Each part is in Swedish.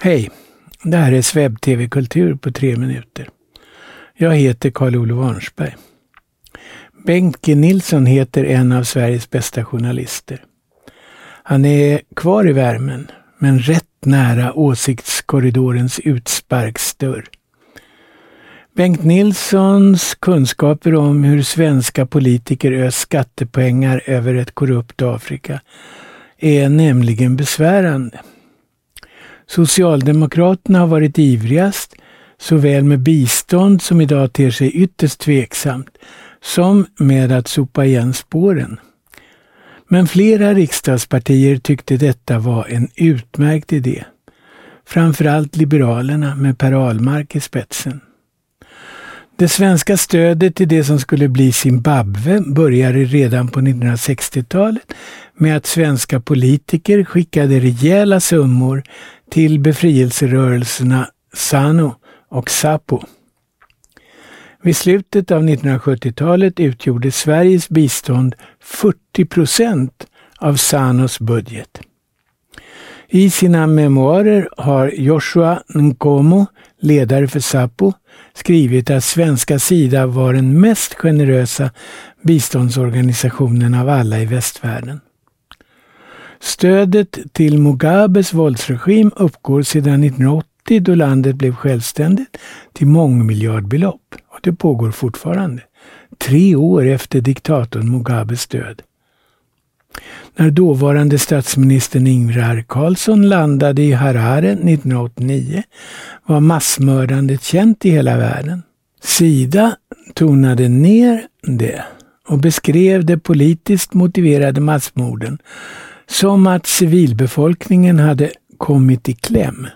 Hej! Det här är Sveb TV Kultur på tre minuter. Jag heter Karl-Olof Arnsberg. Bengt G Nilsson heter en av Sveriges bästa journalister. Han är kvar i värmen, men rätt nära åsiktskorridorens utsparksdörr. Bengt Nilssons kunskaper om hur svenska politiker öst skattepengar över ett korrupt Afrika är nämligen besvärande. Socialdemokraterna har varit ivrigast, såväl med bistånd som idag ter sig ytterst tveksamt, som med att sopa igen spåren. Men flera riksdagspartier tyckte detta var en utmärkt idé. Framförallt Liberalerna med Per Ahlmark i spetsen. Det svenska stödet till det som skulle bli Zimbabwe började redan på 1960-talet med att svenska politiker skickade rejäla summor till befrielserörelserna ZANU och SAPO. Vid slutet av 1970-talet utgjorde Sveriges bistånd 40 procent av ZANUs budget. I sina memoarer har Joshua Nkomo, ledare för SAPO, skrivit att svenska Sida var den mest generösa biståndsorganisationen av alla i västvärlden. Stödet till Mugabes våldsregim uppgår sedan 1980 då landet blev självständigt till mångmiljardbelopp. Och det pågår fortfarande. Tre år efter diktatorn Mugabes död. När dåvarande statsministern Ingvar Carlsson landade i Harare 1989 var massmördandet känt i hela världen. Sida tonade ner det och beskrev de politiskt motiverade massmorden som att civilbefolkningen hade kommit i kläm.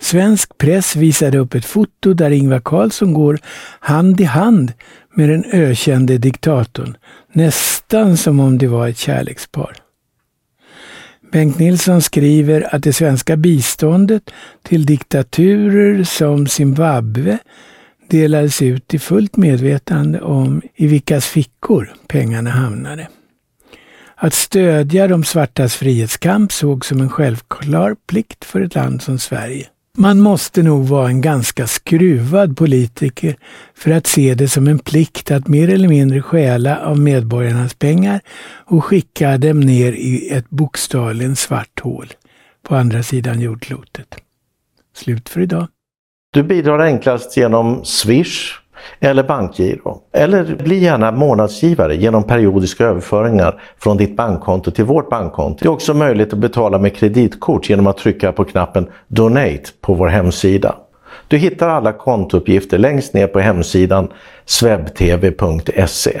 Svensk press visade upp ett foto där Ingvar Carlsson går hand i hand med den ökände diktatorn, nästan som om det var ett kärlekspar. Bengt Nilsson skriver att det svenska biståndet till diktaturer som Zimbabwe delades ut i fullt medvetande om i vilkas fickor pengarna hamnade. Att stödja de svartas frihetskamp sågs som en självklar plikt för ett land som Sverige. Man måste nog vara en ganska skruvad politiker för att se det som en plikt att mer eller mindre stjäla av medborgarnas pengar och skicka dem ner i ett bokstavligen svart hål på andra sidan jordklotet. Slut för idag. Du bidrar enklast genom Swish eller bankgiro. Eller bli gärna månadsgivare genom periodiska överföringar från ditt bankkonto till vårt bankkonto. Det är också möjligt att betala med kreditkort genom att trycka på knappen Donate på vår hemsida. Du hittar alla kontouppgifter längst ner på hemsidan swebtv.se.